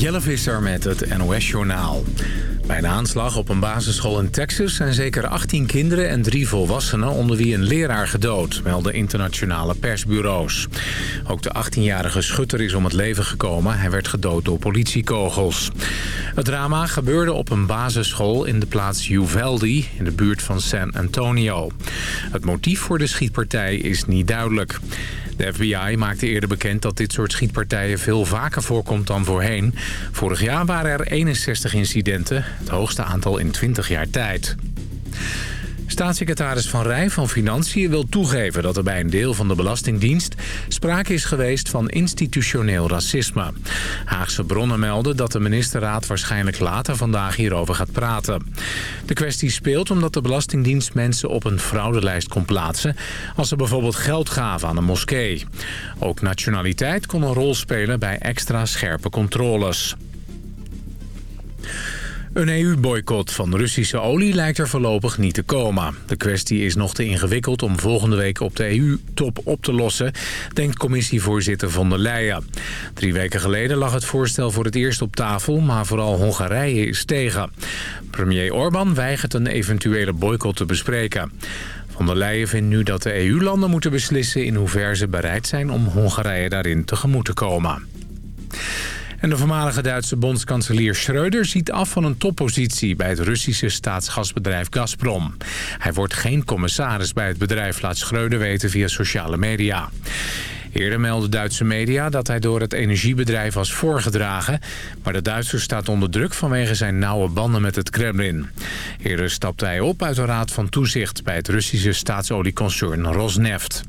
Jelle Visser met het NOS-journaal. Bij een aanslag op een basisschool in Texas zijn zeker 18 kinderen en drie volwassenen... onder wie een leraar gedood, melden internationale persbureaus. Ook de 18-jarige schutter is om het leven gekomen. Hij werd gedood door politiekogels. Het drama gebeurde op een basisschool in de plaats Uvalde... in de buurt van San Antonio. Het motief voor de schietpartij is niet duidelijk. De FBI maakte eerder bekend dat dit soort schietpartijen veel vaker voorkomt dan voorheen. Vorig jaar waren er 61 incidenten, het hoogste aantal in 20 jaar tijd. Staatssecretaris Van Rij van Financiën wil toegeven dat er bij een deel van de Belastingdienst sprake is geweest van institutioneel racisme. Haagse bronnen melden dat de ministerraad waarschijnlijk later vandaag hierover gaat praten. De kwestie speelt omdat de Belastingdienst mensen op een fraudelijst kon plaatsen als ze bijvoorbeeld geld gaven aan een moskee. Ook nationaliteit kon een rol spelen bij extra scherpe controles. Een EU-boycott van Russische olie lijkt er voorlopig niet te komen. De kwestie is nog te ingewikkeld om volgende week op de EU-top op te lossen, denkt commissievoorzitter von der Leyen. Drie weken geleden lag het voorstel voor het eerst op tafel, maar vooral Hongarije is tegen. Premier Orbán weigert een eventuele boycott te bespreken. Von der Leyen vindt nu dat de EU-landen moeten beslissen in hoeverre ze bereid zijn om Hongarije daarin tegemoet te komen. En de voormalige Duitse bondskanselier Schreuder ziet af van een toppositie bij het Russische staatsgasbedrijf Gazprom. Hij wordt geen commissaris bij het bedrijf, laat Schreuder weten via sociale media. Eerder meldden Duitse media dat hij door het energiebedrijf was voorgedragen... maar de Duitser staat onder druk vanwege zijn nauwe banden met het Kremlin. Eerder stapte hij op uit de raad van toezicht bij het Russische staatsolieconcern Rosneft.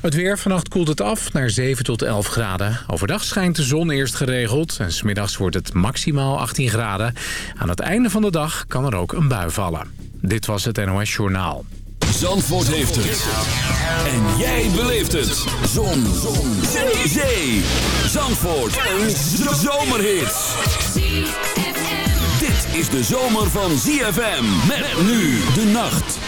Het weer, vannacht koelt het af naar 7 tot 11 graden. Overdag schijnt de zon eerst geregeld en smiddags wordt het maximaal 18 graden. Aan het einde van de dag kan er ook een bui vallen. Dit was het NOS Journaal. Zandvoort heeft het. En jij beleeft het. Zon. zon. Zee. Zee. Zandvoort. Een zomerhit. Dit is de zomer van ZFM. Met nu de nacht.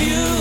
you.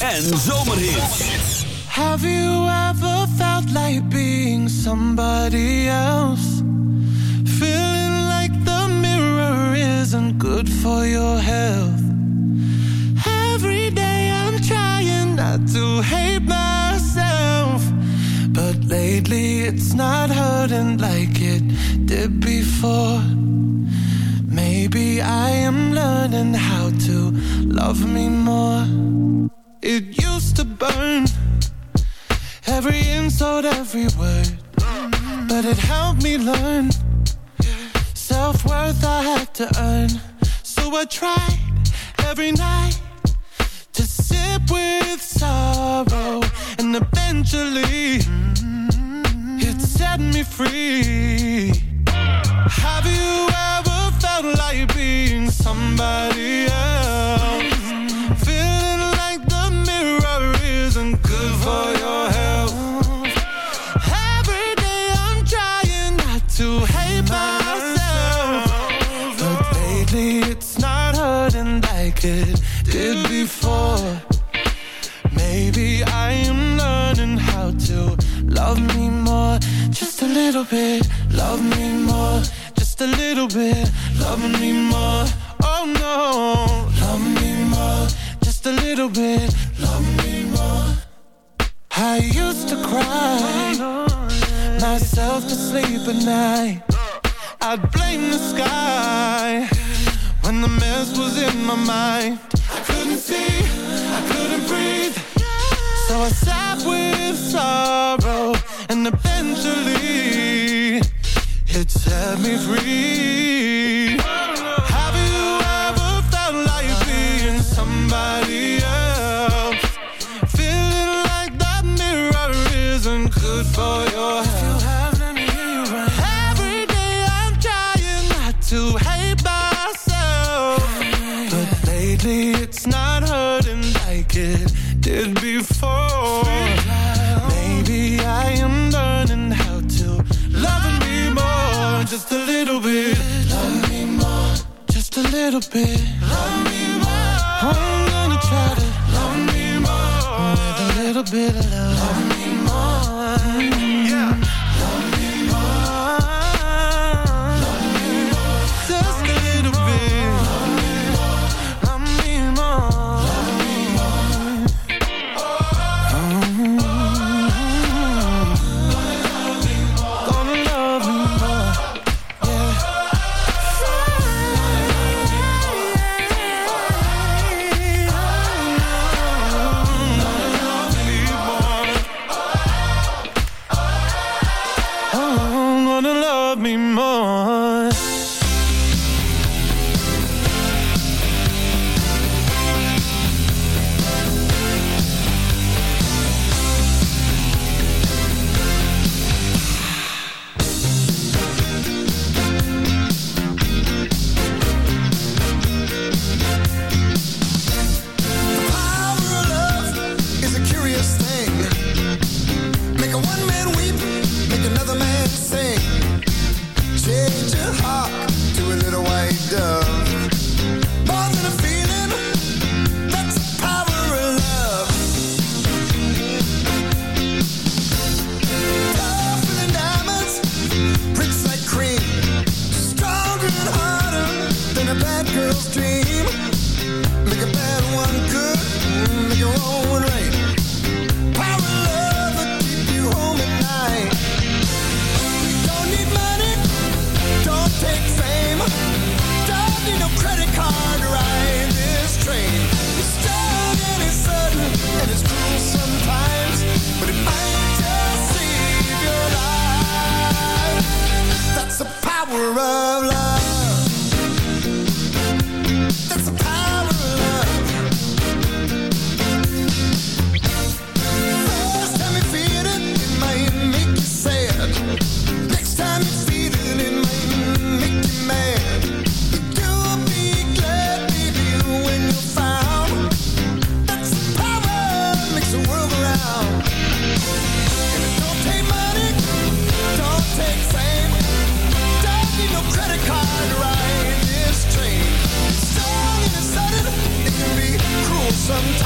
En zomerhits. Have you ever felt like being somebody else? Feeling like the mirror isn't good for your health. Every day I'm trying not to hate myself, but lately it's not hurting like it did before. Maybe I am me more. sometimes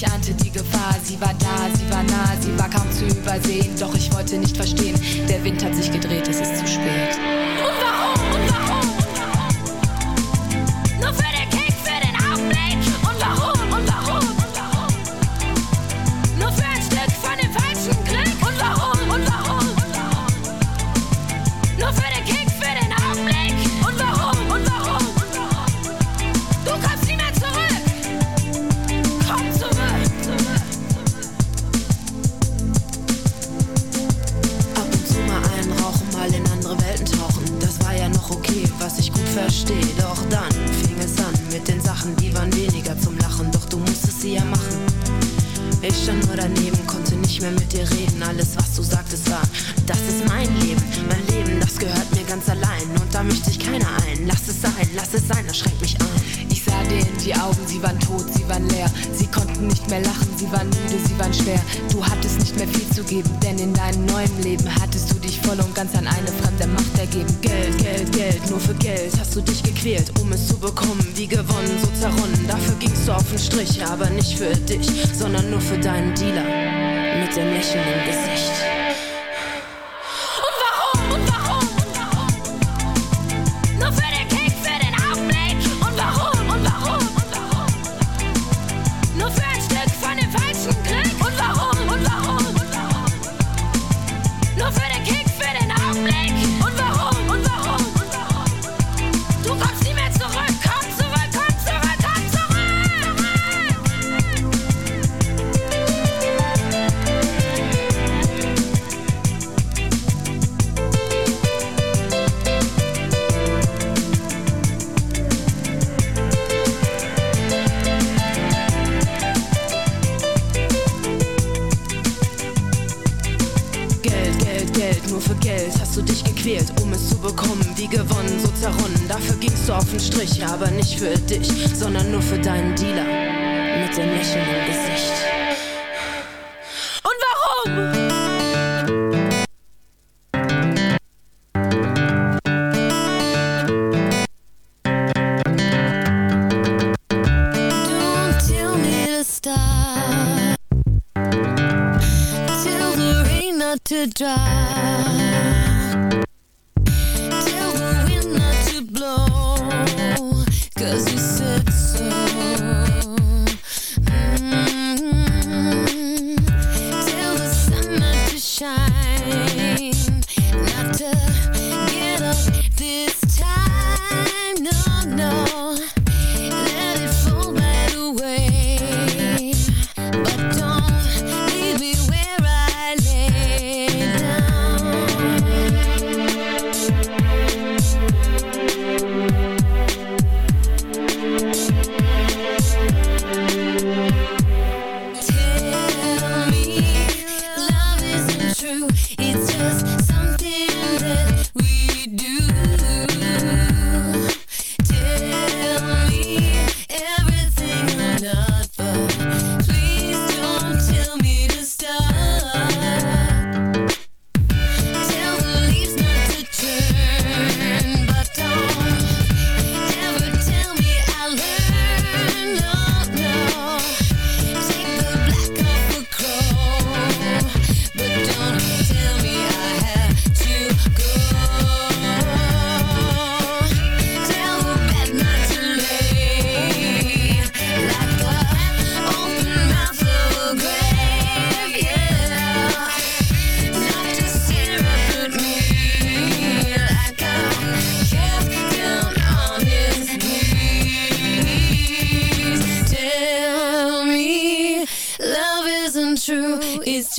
Ich ahnte die Gefahr, sie war da, scharfen Strich, aber nicht für dich, sondern nur für deinen Dealer mit dem Lächeln im Gesicht. Und warum? to drive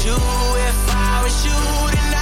you, if I was you tonight.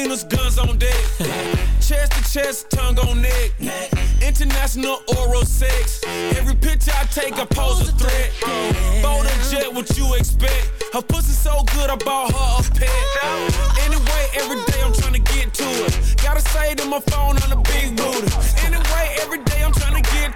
Arenas, guns on deck. chest to chest, tongue on neck. International oral sex. Every picture I take, I pose a threat. Bold and jet, what you expect? Her pussy so good, I bought her a pet. Anyway, every day I'm trying to get to it. Gotta say to my phone on the big booty.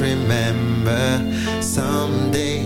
Remember. Someday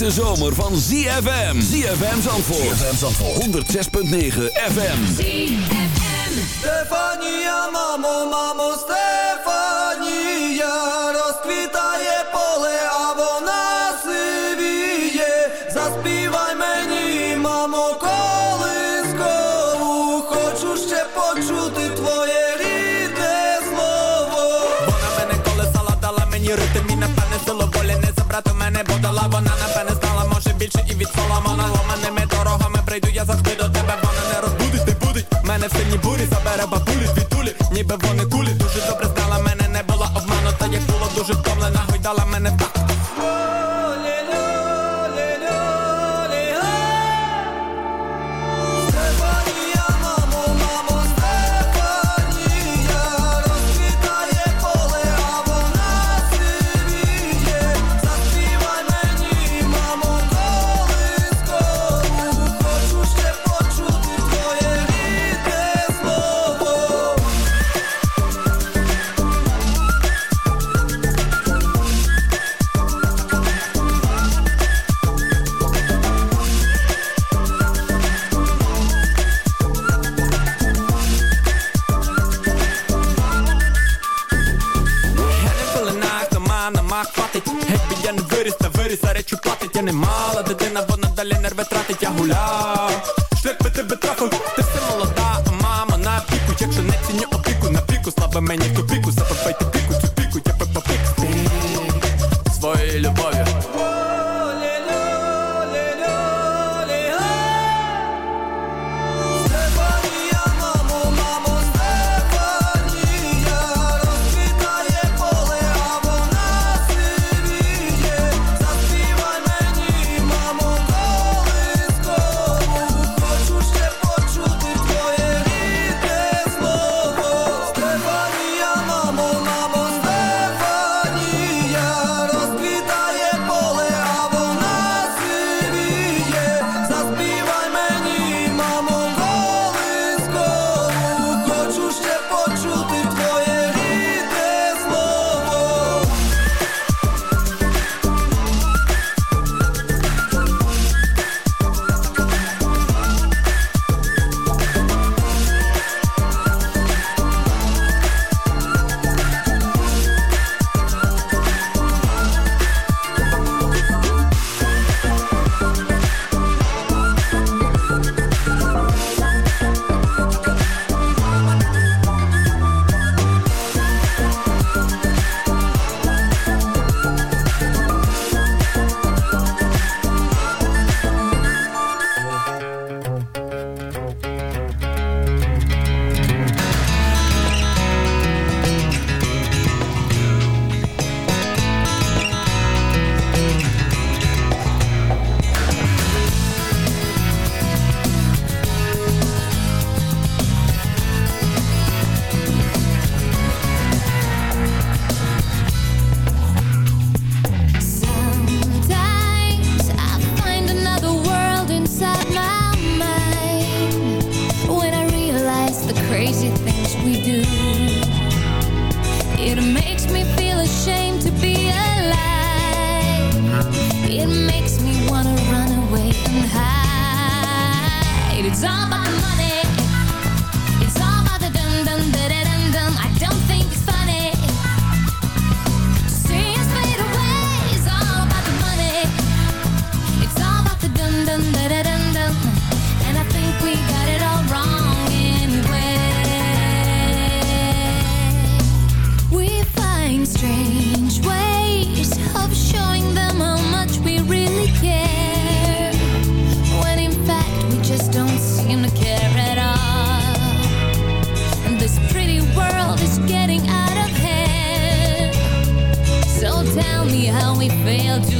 De zomer van ZFM. ZFM Zandvoort. ZFM Zandvoort. 106.9 FM. ZFM. Stefania, mamo, mamo, Stefania, rozkwitaje. завжди до тебе вона не розбудить, не будить мене в синій бурі, забере бабулі, вітулі, ніби вони кулі. Дуже добре знала мене, не була обману, та як було дуже втомлена, гойдала мене в tiene mala, te tiene buena, dale nerve, trate ya jular. It's all about the money. fail to